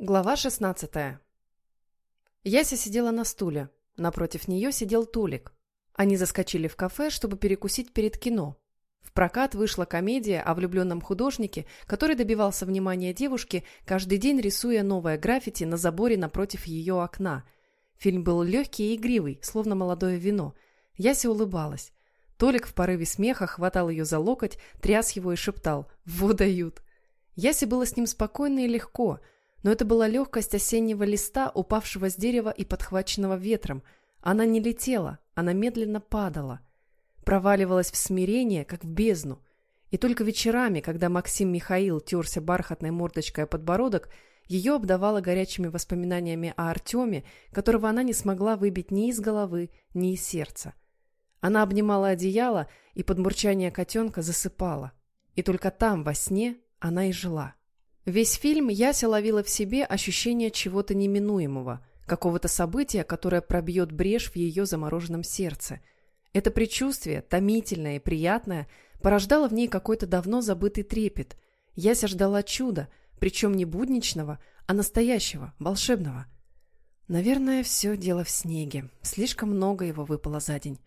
Глава 16 Яся сидела на стуле. Напротив нее сидел Толик. Они заскочили в кафе, чтобы перекусить перед кино. В прокат вышла комедия о влюбленном художнике, который добивался внимания девушки, каждый день рисуя новое граффити на заборе напротив ее окна. Фильм был легкий и игривый, словно молодое вино. Яся улыбалась. Толик в порыве смеха хватал ее за локоть, тряс его и шептал «Во дают!». Ясе было с ним спокойно и легко – но это была легкость осеннего листа, упавшего с дерева и подхваченного ветром. Она не летела, она медленно падала. Проваливалась в смирение, как в бездну. И только вечерами, когда Максим Михаил терся бархатной мордочкой о подбородок, ее обдавало горячими воспоминаниями о Артеме, которого она не смогла выбить ни из головы, ни из сердца. Она обнимала одеяло и под мурчание котенка засыпала. И только там, во сне, она и жила. Весь фильм Яся ловила в себе ощущение чего-то неминуемого, какого-то события, которое пробьет брешь в ее замороженном сердце. Это предчувствие, томительное и приятное, порождало в ней какой-то давно забытый трепет. Яся ждала чуда, причем не будничного, а настоящего, волшебного. Наверное, все дело в снеге. Слишком много его выпало за день.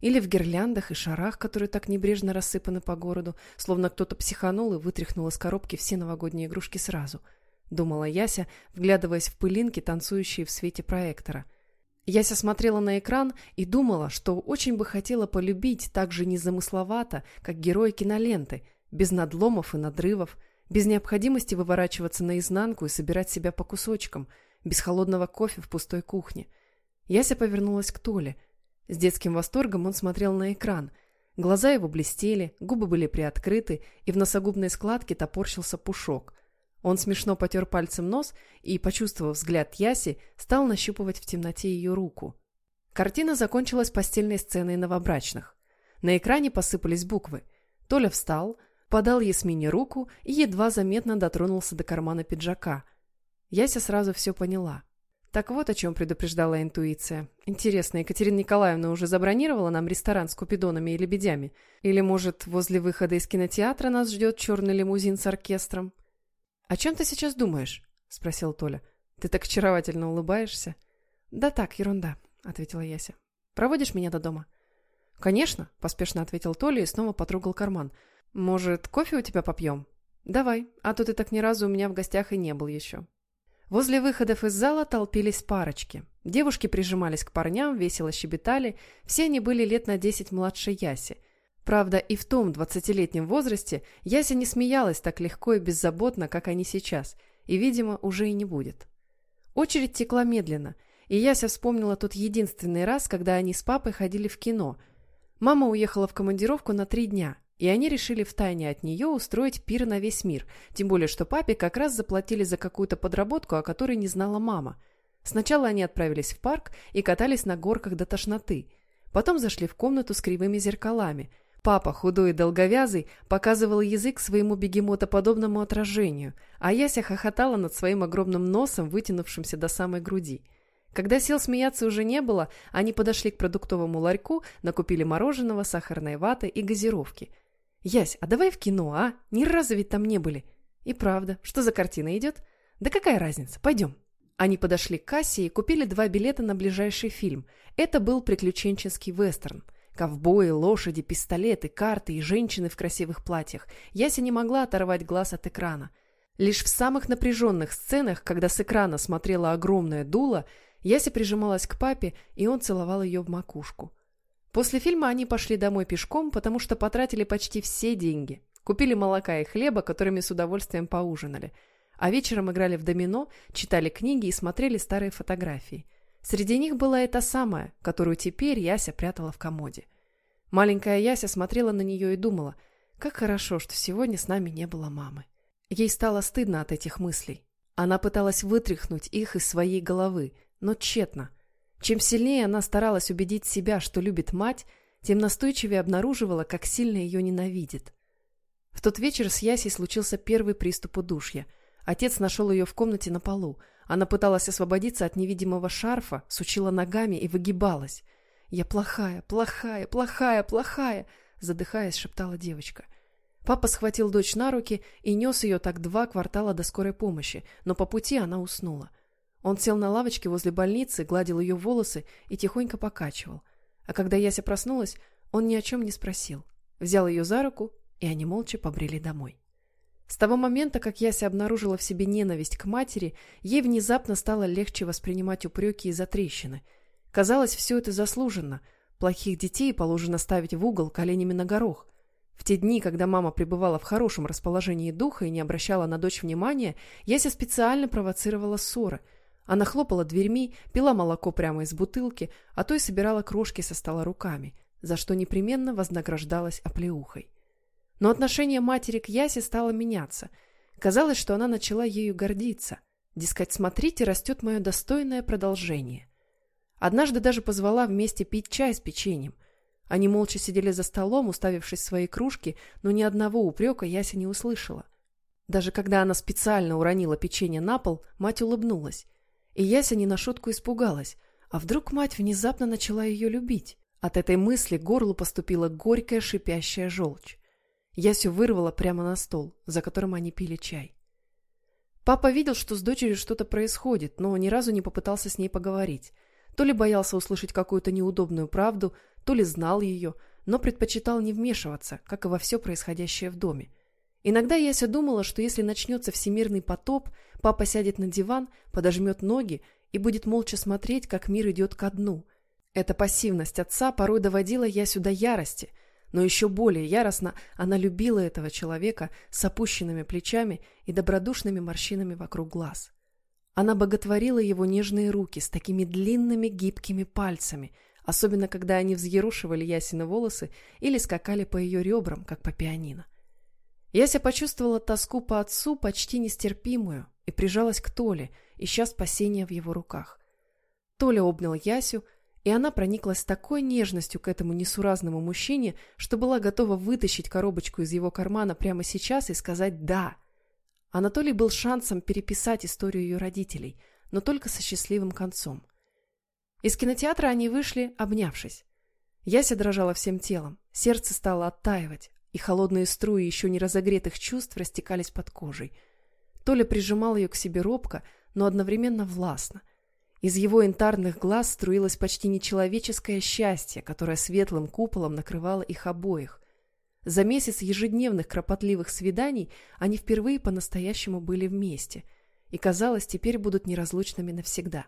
Или в гирляндах и шарах, которые так небрежно рассыпаны по городу, словно кто-то психанул и вытряхнул из коробки все новогодние игрушки сразу. Думала Яся, вглядываясь в пылинки, танцующие в свете проектора. Яся смотрела на экран и думала, что очень бы хотела полюбить так же незамысловато, как герои киноленты, без надломов и надрывов, без необходимости выворачиваться наизнанку и собирать себя по кусочкам, без холодного кофе в пустой кухне. Яся повернулась к Толе – с детским восторгом он смотрел на экран. Глаза его блестели, губы были приоткрыты, и в носогубной складке топорщился пушок. Он смешно потер пальцем нос и, почувствовав взгляд Яси, стал нащупывать в темноте ее руку. Картина закончилась постельной сценой новобрачных. На экране посыпались буквы. Толя встал, подал Ясмине руку и едва заметно дотронулся до кармана пиджака. Яся сразу все поняла. Так вот о чем предупреждала интуиция. Интересно, Екатерина Николаевна уже забронировала нам ресторан с купидонами и лебедями? Или, может, возле выхода из кинотеатра нас ждет черный лимузин с оркестром? — О чем ты сейчас думаешь? — спросил Толя. — Ты так очаровательно улыбаешься. — Да так, ерунда, — ответила Яся. — Проводишь меня до дома? — Конечно, — поспешно ответил Толя и снова потрогал карман. — Может, кофе у тебя попьем? — Давай, а то ты так ни разу у меня в гостях и не был еще. Возле выходов из зала толпились парочки. Девушки прижимались к парням, весело щебетали, все они были лет на десять младше Яси. Правда, и в том двадцатилетнем возрасте Яся не смеялась так легко и беззаботно, как они сейчас, и, видимо, уже и не будет. Очередь текла медленно, и Яся вспомнила тот единственный раз, когда они с папой ходили в кино. Мама уехала в командировку на три дня – и они решили втайне от нее устроить пир на весь мир, тем более что папе как раз заплатили за какую-то подработку, о которой не знала мама. Сначала они отправились в парк и катались на горках до тошноты. Потом зашли в комнату с кривыми зеркалами. Папа, худой и долговязый, показывал язык своему бегемотоподобному отражению, а Яся хохотала над своим огромным носом, вытянувшимся до самой груди. Когда сил смеяться уже не было, они подошли к продуктовому ларьку, накупили мороженого, сахарной ваты и газировки – «Ясь, а давай в кино, а? Ни разу ведь там не были». «И правда. Что за картина идет?» «Да какая разница? Пойдем». Они подошли к кассе и купили два билета на ближайший фильм. Это был приключенческий вестерн. Ковбои, лошади, пистолеты, карты и женщины в красивых платьях. Яся не могла оторвать глаз от экрана. Лишь в самых напряженных сценах, когда с экрана смотрела огромное дуло, Яся прижималась к папе, и он целовал ее в макушку. После фильма они пошли домой пешком, потому что потратили почти все деньги. Купили молока и хлеба, которыми с удовольствием поужинали. А вечером играли в домино, читали книги и смотрели старые фотографии. Среди них была эта самая, которую теперь Яся прятала в комоде. Маленькая Яся смотрела на нее и думала, как хорошо, что сегодня с нами не было мамы. Ей стало стыдно от этих мыслей. Она пыталась вытряхнуть их из своей головы, но тщетно. Чем сильнее она старалась убедить себя, что любит мать, тем настойчивее обнаруживала, как сильно ее ненавидит. В тот вечер с Ясей случился первый приступ удушья. Отец нашел ее в комнате на полу. Она пыталась освободиться от невидимого шарфа, сучила ногами и выгибалась. «Я плохая, плохая, плохая, плохая!» задыхаясь, шептала девочка. Папа схватил дочь на руки и нес ее так два квартала до скорой помощи, но по пути она уснула. Он сел на лавочке возле больницы, гладил ее волосы и тихонько покачивал. А когда Яся проснулась, он ни о чем не спросил. Взял ее за руку, и они молча побрели домой. С того момента, как Яся обнаружила в себе ненависть к матери, ей внезапно стало легче воспринимать упреки из-за трещины. Казалось, все это заслуженно. Плохих детей положено ставить в угол коленями на горох. В те дни, когда мама пребывала в хорошем расположении духа и не обращала на дочь внимания, Яся специально провоцировала ссоры. Она хлопала дверьми, пила молоко прямо из бутылки, а то и собирала крошки со стола руками, за что непременно вознаграждалась оплеухой. Но отношение матери к Ясе стало меняться. Казалось, что она начала ею гордиться. Дескать, смотрите, растет мое достойное продолжение. Однажды даже позвала вместе пить чай с печеньем. Они молча сидели за столом, уставившись в свои кружки, но ни одного упрека Яся не услышала. Даже когда она специально уронила печенье на пол, мать улыбнулась. И Яся не на шутку испугалась. А вдруг мать внезапно начала ее любить? От этой мысли горлу поступила горькая шипящая желчь. Ясю вырвала прямо на стол, за которым они пили чай. Папа видел, что с дочерью что-то происходит, но ни разу не попытался с ней поговорить. То ли боялся услышать какую-то неудобную правду, то ли знал ее, но предпочитал не вмешиваться, как и во все происходящее в доме. Иногда Яся думала, что если начнется всемирный потоп, папа сядет на диван, подожмет ноги и будет молча смотреть, как мир идет ко дну. Эта пассивность отца порой доводила Ясю до ярости – но еще более яростно она любила этого человека с опущенными плечами и добродушными морщинами вокруг глаз. Она боготворила его нежные руки с такими длинными гибкими пальцами, особенно когда они взъерушивали Ясины волосы или скакали по ее ребрам, как по пианино. Яся почувствовала тоску по отцу почти нестерпимую и прижалась к Толе, ища спасения в его руках. Толя обнял Ясю, и она прониклась такой нежностью к этому несуразному мужчине, что была готова вытащить коробочку из его кармана прямо сейчас и сказать «да». Анатолий был шансом переписать историю ее родителей, но только со счастливым концом. Из кинотеатра они вышли, обнявшись. Яся дрожала всем телом, сердце стало оттаивать, и холодные струи еще не разогретых чувств растекались под кожей. Толя прижимал ее к себе робко, но одновременно властно – из его янтарных глаз струилось почти нечеловеческое счастье, которое светлым куполом накрывало их обоих. За месяц ежедневных кропотливых свиданий они впервые по-настоящему были вместе, и, казалось, теперь будут неразлучными навсегда.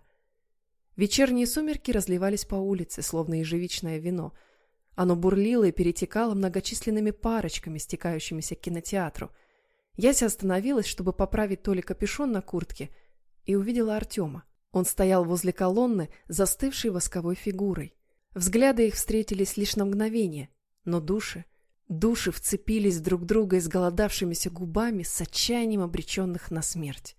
Вечерние сумерки разливались по улице, словно ежевичное вино. Оно бурлило и перетекало многочисленными парочками, стекающимися к кинотеатру. Яся остановилась, чтобы поправить то ли капюшон на куртке, и увидела Артема. Он стоял возле колонны, застывшей восковой фигурой. Взгляды их встретились лишь на мгновение, но души, души вцепились друг друга изголодавшимися губами с отчаянием обреченных на смерть.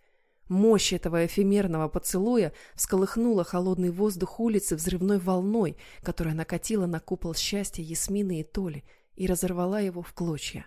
Мощь этого эфемерного поцелуя всколыхнула холодный воздух улицы взрывной волной, которая накатила на купол счастья Ясмины и Толи и разорвала его в клочья.